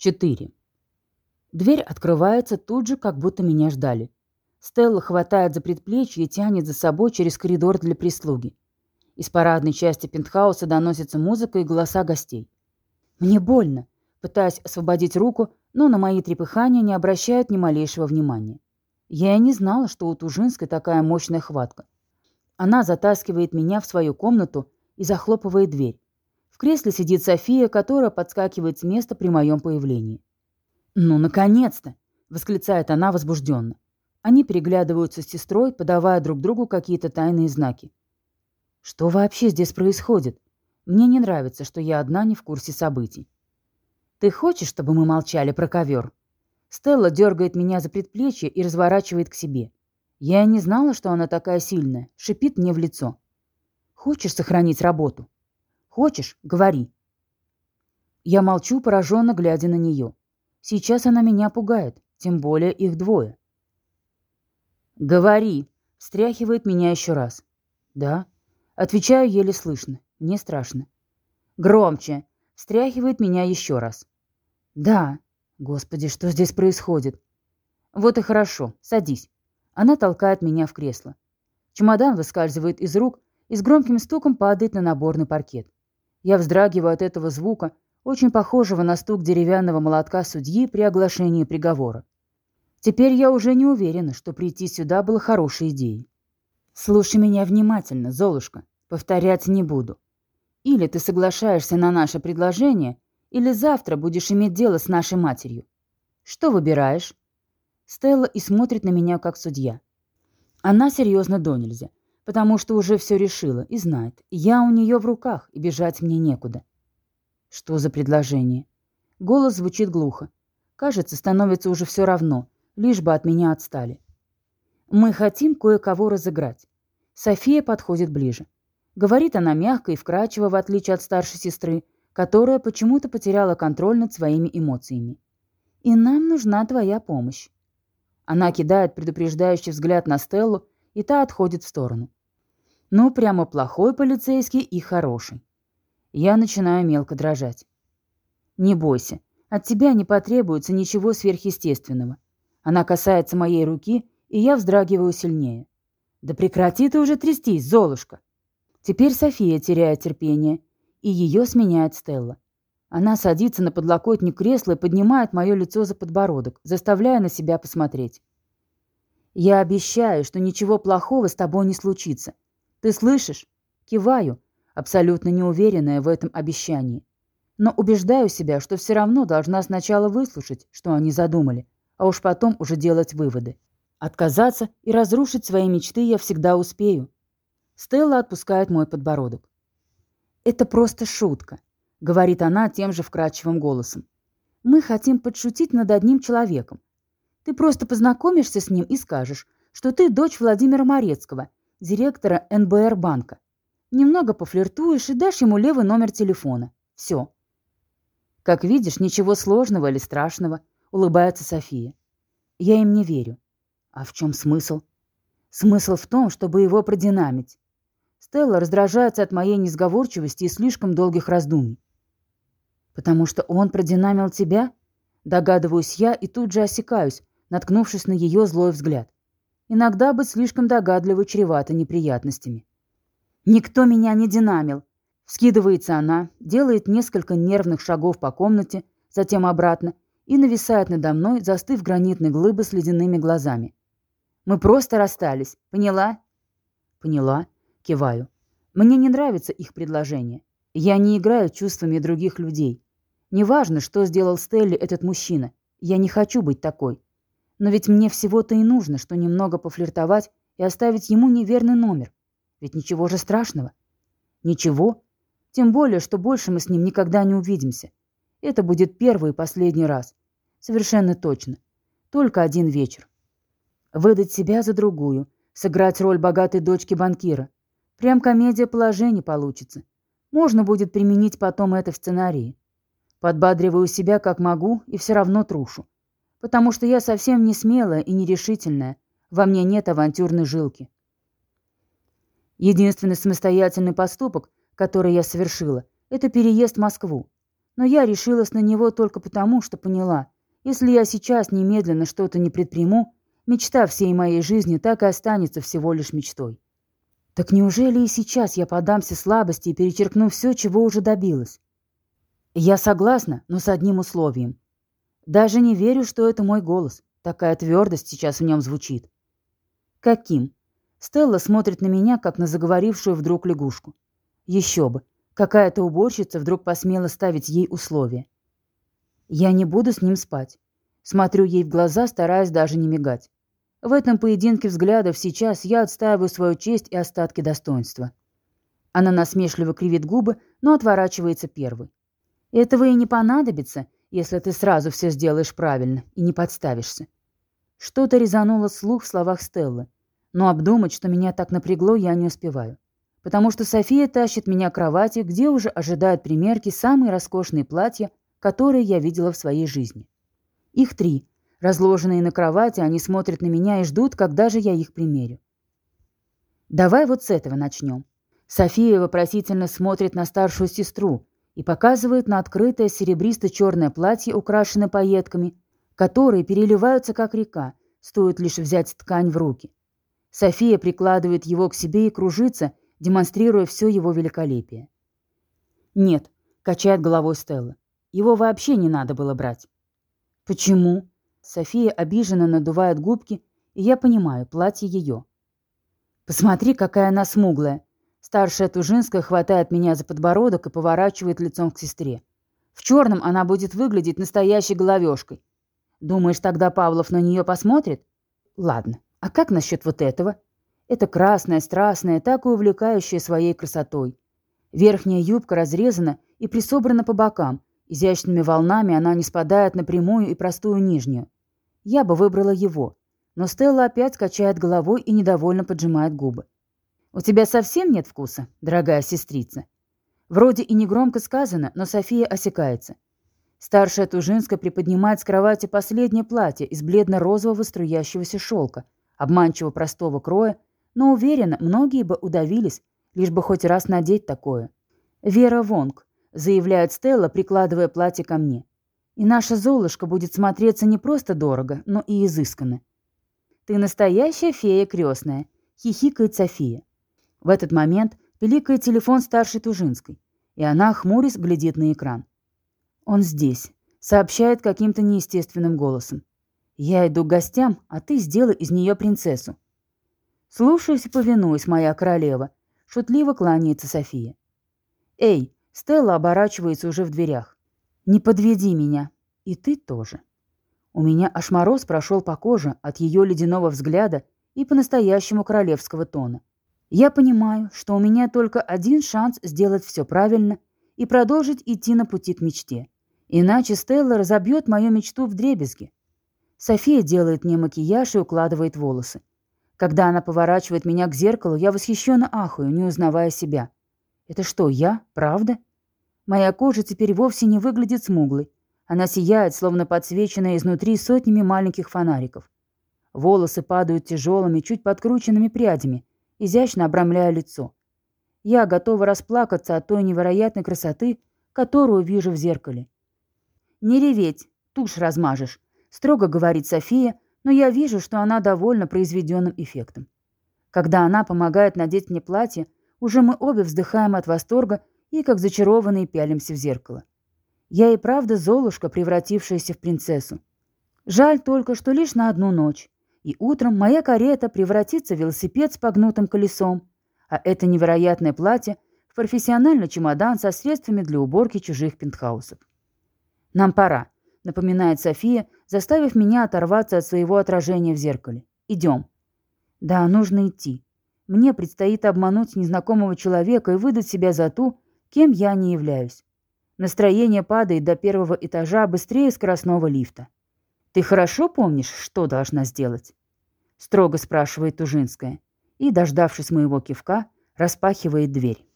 4. Дверь открывается тут же, как будто меня ждали. Стелла хватает за предплечье и тянет за собой через коридор для прислуги. Из парадной части пентхауса доносится музыка и голоса гостей. Мне больно, пытаясь освободить руку, но на мои трепыхания не обращают ни малейшего внимания. Я и не знала, что у Тужинской такая мощная хватка. Она затаскивает меня в свою комнату и захлопывает дверь кресле сидит София, которая подскакивает с места при моем появлении. «Ну, наконец-то!» — восклицает она возбужденно. Они переглядываются с сестрой, подавая друг другу какие-то тайные знаки. «Что вообще здесь происходит? Мне не нравится, что я одна не в курсе событий». «Ты хочешь, чтобы мы молчали про ковер?» Стелла дергает меня за предплечье и разворачивает к себе. Я и не знала, что она такая сильная, шипит мне в лицо. «Хочешь сохранить работу?» Хочешь — говори». Я молчу, пораженно глядя на нее. Сейчас она меня пугает, тем более их двое. «Говори!» — встряхивает меня еще раз. «Да?» Отвечаю еле слышно. Мне страшно. «Громче!» — встряхивает меня еще раз. «Да!» Господи, что здесь происходит? Вот и хорошо, садись. Она толкает меня в кресло. Чемодан выскальзывает из рук и с громким стуком падает на наборный паркет. Я вздрагиваю от этого звука, очень похожего на стук деревянного молотка судьи при оглашении приговора. Теперь я уже не уверена, что прийти сюда было хорошей идеей. Слушай меня внимательно, Золушка. Повторять не буду. Или ты соглашаешься на наше предложение, или завтра будешь иметь дело с нашей матерью. Что выбираешь? Стелла и смотрит на меня как судья. Она серьезно до нельзя потому что уже все решила и знает. Я у нее в руках, и бежать мне некуда. Что за предложение? Голос звучит глухо. Кажется, становится уже все равно, лишь бы от меня отстали. Мы хотим кое-кого разыграть. София подходит ближе. Говорит она мягко и вкрадчиво, в отличие от старшей сестры, которая почему-то потеряла контроль над своими эмоциями. «И нам нужна твоя помощь». Она кидает предупреждающий взгляд на Стеллу, и та отходит в сторону. Ну, прямо плохой полицейский и хороший. Я начинаю мелко дрожать. Не бойся, от тебя не потребуется ничего сверхъестественного. Она касается моей руки, и я вздрагиваю сильнее. Да прекрати ты уже трястись, Золушка. Теперь София теряет терпение, и ее сменяет Стелла. Она садится на подлокотник кресла и поднимает мое лицо за подбородок, заставляя на себя посмотреть. «Я обещаю, что ничего плохого с тобой не случится. Ты слышишь? Киваю, абсолютно неуверенная в этом обещании. Но убеждаю себя, что все равно должна сначала выслушать, что они задумали, а уж потом уже делать выводы. Отказаться и разрушить свои мечты я всегда успею. Стелла отпускает мой подбородок. «Это просто шутка», — говорит она тем же вкрадчивым голосом. «Мы хотим подшутить над одним человеком. Ты просто познакомишься с ним и скажешь, что ты дочь Владимира Морецкого директора НБР банка. Немного пофлиртуешь и дашь ему левый номер телефона. Все. Как видишь, ничего сложного или страшного, улыбается София. Я им не верю. А в чем смысл? Смысл в том, чтобы его продинамить. Стелла раздражается от моей несговорчивости и слишком долгих раздумий. Потому что он продинамил тебя? Догадываюсь я и тут же осекаюсь, наткнувшись на ее злой взгляд. Иногда быть слишком догадливой чревато неприятностями. «Никто меня не динамил!» Скидывается она, делает несколько нервных шагов по комнате, затем обратно, и нависает надо мной, застыв гранитной глыбы с ледяными глазами. «Мы просто расстались. Поняла?» «Поняла». Киваю. «Мне не нравится их предложение. Я не играю чувствами других людей. Неважно, что сделал Стелли этот мужчина. Я не хочу быть такой. Но ведь мне всего-то и нужно, что немного пофлиртовать и оставить ему неверный номер. Ведь ничего же страшного. Ничего. Тем более, что больше мы с ним никогда не увидимся. Это будет первый и последний раз. Совершенно точно. Только один вечер. Выдать себя за другую. Сыграть роль богатой дочки банкира. Прям комедия положений получится. Можно будет применить потом это в сценарии. Подбадриваю себя как могу и все равно трушу потому что я совсем не смелая и нерешительная, во мне нет авантюрной жилки. Единственный самостоятельный поступок, который я совершила, это переезд в Москву. но я решилась на него только потому, что поняла, если я сейчас немедленно что-то не предприму, мечта всей моей жизни так и останется всего лишь мечтой. Так неужели и сейчас я подамся слабости и перечеркну все, чего уже добилась? Я согласна, но с одним условием. Даже не верю, что это мой голос. Такая твердость сейчас в нем звучит. Каким? Стелла смотрит на меня, как на заговорившую вдруг лягушку. Еще бы. Какая-то уборщица вдруг посмела ставить ей условия. Я не буду с ним спать. Смотрю ей в глаза, стараясь даже не мигать. В этом поединке взглядов сейчас я отстаиваю свою честь и остатки достоинства. Она насмешливо кривит губы, но отворачивается первой. Этого и не понадобится, если ты сразу все сделаешь правильно и не подставишься. Что-то резануло слух в словах Стеллы, но обдумать, что меня так напрягло, я не успеваю. Потому что София тащит меня к кровати, где уже ожидают примерки самые роскошные платья, которые я видела в своей жизни. Их три, Разложенные на кровати, они смотрят на меня и ждут, когда же я их примерю. Давай вот с этого начнем. София вопросительно смотрит на старшую сестру и показывает на открытое серебристо-черное платье, украшенное пайетками, которые переливаются как река, стоит лишь взять ткань в руки. София прикладывает его к себе и кружится, демонстрируя все его великолепие. «Нет», — качает головой Стелла, — «его вообще не надо было брать». «Почему?» София обиженно надувает губки, и я понимаю, платье ее. «Посмотри, какая она смуглая!» Старшая Тужинская хватает меня за подбородок и поворачивает лицом к сестре. В черном она будет выглядеть настоящей головешкой. Думаешь, тогда Павлов на нее посмотрит? Ладно, а как насчет вот этого? Это красная, страстная, так и увлекающая своей красотой. Верхняя юбка разрезана и присобрана по бокам, Изящными волнами она не спадает на прямую и простую нижнюю. Я бы выбрала его. Но Стелла опять качает головой и недовольно поджимает губы. «У тебя совсем нет вкуса, дорогая сестрица?» Вроде и негромко сказано, но София осекается. Старшая Тужинская приподнимает с кровати последнее платье из бледно-розового струящегося шелка, обманчиво простого кроя, но уверена, многие бы удавились, лишь бы хоть раз надеть такое. Вера Вонг, заявляет Стелла, прикладывая платье ко мне. И наша Золушка будет смотреться не просто дорого, но и изысканно. «Ты настоящая фея крестная», — хихикает София. В этот момент пиликает телефон старшей Тужинской, и она, хмурясь, глядит на экран. «Он здесь», — сообщает каким-то неестественным голосом. «Я иду к гостям, а ты сделай из нее принцессу». «Слушаюсь и повинуюсь, моя королева», — шутливо кланяется София. «Эй, Стелла оборачивается уже в дверях. «Не подведи меня. И ты тоже». У меня аж мороз прошел по коже от ее ледяного взгляда и по-настоящему королевского тона. Я понимаю, что у меня только один шанс сделать все правильно и продолжить идти на пути к мечте. Иначе Стелла разобьет мою мечту в дребезги. София делает мне макияж и укладывает волосы. Когда она поворачивает меня к зеркалу, я восхищенно ахаю, не узнавая себя. Это что, я? Правда? Моя кожа теперь вовсе не выглядит смуглой. Она сияет, словно подсвеченная изнутри сотнями маленьких фонариков. Волосы падают тяжелыми, чуть подкрученными прядями, изящно обрамляя лицо. Я готова расплакаться от той невероятной красоты, которую вижу в зеркале. «Не реветь, тушь размажешь», — строго говорит София, но я вижу, что она довольна произведенным эффектом. Когда она помогает надеть мне платье, уже мы обе вздыхаем от восторга и, как зачарованные, пялимся в зеркало. Я и правда Золушка, превратившаяся в принцессу. Жаль только, что лишь на одну ночь. И утром моя карета превратится в велосипед с погнутым колесом, а это невероятное платье в профессиональный чемодан со средствами для уборки чужих пентхаусов. «Нам пора», — напоминает София, заставив меня оторваться от своего отражения в зеркале. «Идем». «Да, нужно идти. Мне предстоит обмануть незнакомого человека и выдать себя за ту, кем я не являюсь. Настроение падает до первого этажа быстрее скоростного лифта. «Ты хорошо помнишь, что должна сделать?» Строго спрашивает Тужинская и, дождавшись моего кивка, распахивает дверь.